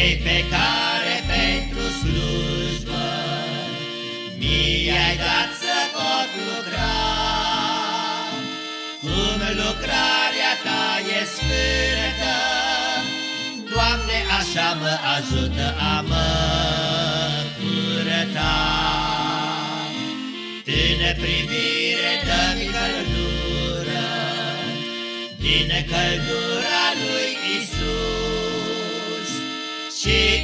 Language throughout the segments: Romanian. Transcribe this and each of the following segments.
Cei pe care pentru slujbă Mi-ai dat să pot lucra. Cum lucrarea ta e sfântă Doamne, așa mă ajută a mă curăta. În privire dă-mi căldură Din căldura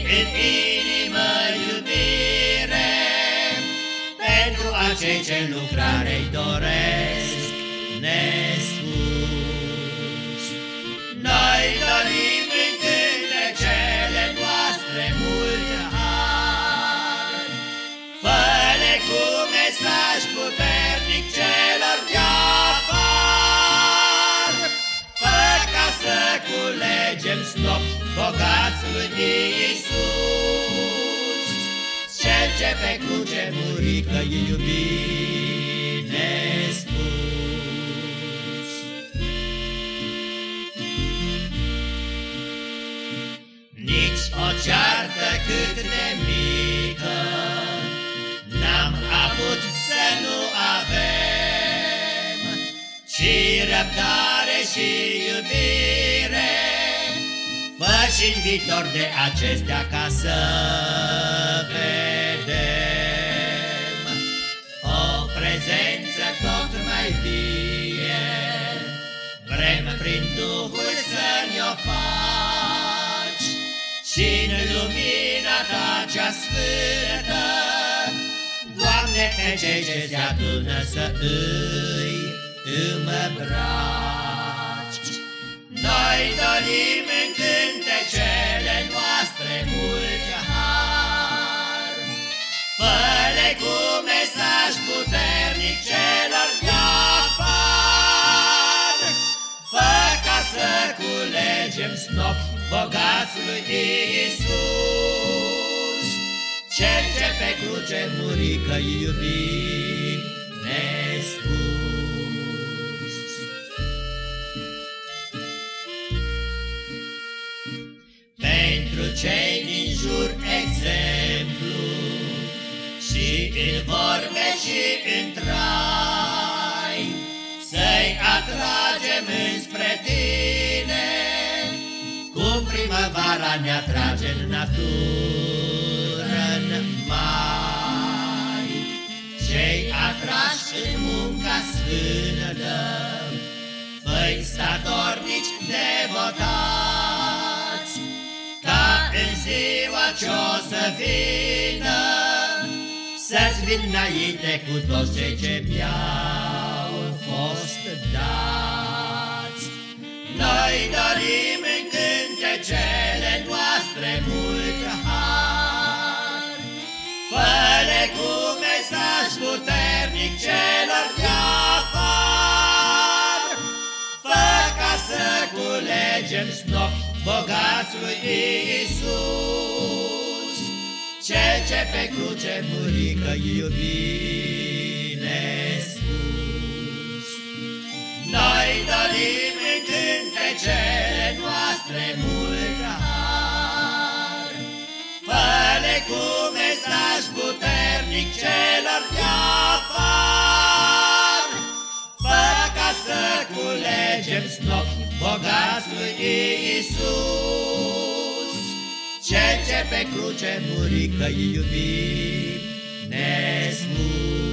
în inimă iubire Pentru acei ce lucrare-i doresc nespus. Noi dorim în cântecele noastre mult har Fă-le cu mesaj puternic celor de afar Fă ca să culegem snop bogați lui Iisus Cel ce pe cruce muri că iubi nespus Nici o ceartă cât de mică N-am avut să nu avem Ci răbdare și iubire Fă și în viitor de acestea ca să vedem O prezență tot mai vie. Vrem prin Duhul să ne-o faci și în lumina ta cea sfântă. Doamne, pe cei ce se adună să îi îmbrăci Noi dorim în snop bogați lui Iisus. Cel ce pe cruce muri că iubi nespus. Pentru cei din jur exemplu Și în vorbe și în trai Să-i atragem ne atrage în natură în mai Cei atrași în munca sfântă. Făi statornici devotați Ca în ziua ce-o să vină Să-ți vin înainte cu toți cei ce mi-au fost dați. Noi dorim celor de afar Fă ca să culegem snop bogați lui Iisus. Cel ce pe cruce muri că iubi nespus Noi dorim în cântecele noastre mult har Fă-le cu mesaj puternic celor culegem snop bogați lui Iisus. Cel ce pe cruce muri că iubi nespus